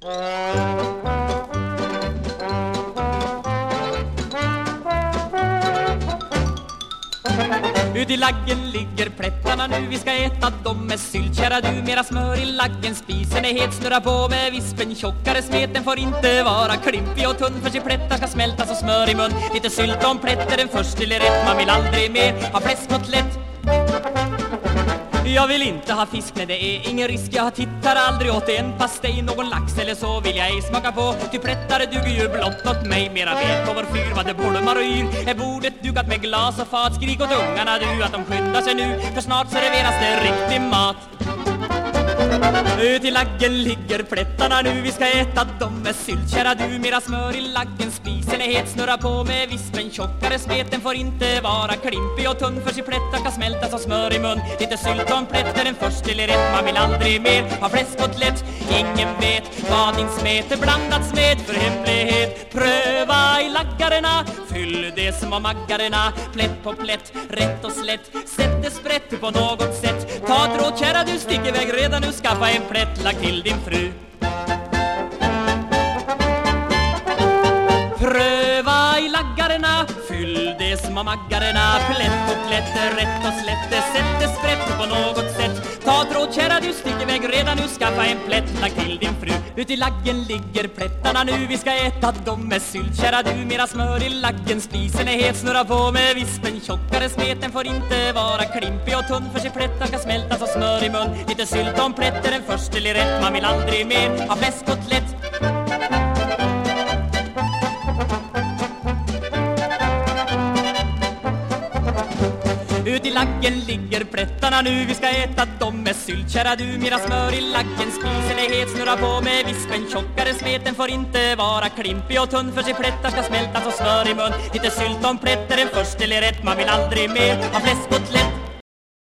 Ut i laggen ligger plättarna nu Vi ska äta dem med sylt. Kära du, mera smör i laggen Spisen är het, snurra på med vispen. Tjockare smeten får inte vara klimpig och tunn För sig plättar ska smälta som smör i mun. Lite sylt om plätt är den först till rätt Man vill aldrig mer ha fläskkotlett jag vill inte ha fisk, nej det är ingen risk. Jag tittar aldrig åt en pastej Någon lax eller så vill jag ej smaka på. Ty plättare duger ju blott åt mig. Mera vet på vår fyr vad det bolmar och yr. Är bordet dukat med glas och fat Skrik åt ungarna? Du att de skyndar sig nu För snart serveras det riktig mat ut i laggen ligger plättarna nu Vi ska äta dem. Med sylt Kära du, mera smör i laggen. Spisen är het, snurra på med vispen. Tjockare smeten får inte vara klimpig och tunn För sig plättar kan smälta som smör i mun. Lite sylt och en plätt är den först till rätt Man vill aldrig mer. Ha fläskkotlett Ingen vet. Vad din smet är blandats med för hemlighet. Pröva i laggarna Fyll det små maggarna. Plätt på plätt, rätt och slätt. Sätt det sprätt på något sätt. Ta ett råd kära du, stick iväg redan nu. Skaffa en plättlag till din fru. Pröva i laggarna Fyll de små maggarna. Plätt på plätt, rätt och slätt det sätter sprätt på något sätt. Ta tråd, kära du, stick iväg redan nu Skaffa en plätt, lag till din fru Ut i laggen ligger plättarna nu. Vi ska äta dem med sylt Kära du, mera smör i laggen. Spisen är het, snurra på med vispen. Tjockare smeten får inte vara klimpig och tunn För sig plättar ska smälta som smör i mun. Lite sylt om plätt är den först till rätt. Man vill aldrig mer ha fläskkotlett Ut i laggen ligger plättarna nu. Vi ska äta dem med sylt. Kära du, mera smör i laggen Spisen är het, snurra på med vispen. Tjockare smeten får inte vara klimpig och tunn För sig plättar ska smälta som smör i mun. Lite sylt om plätt är den först eller rätt. Man vill aldrig mer ha fläskkotlett.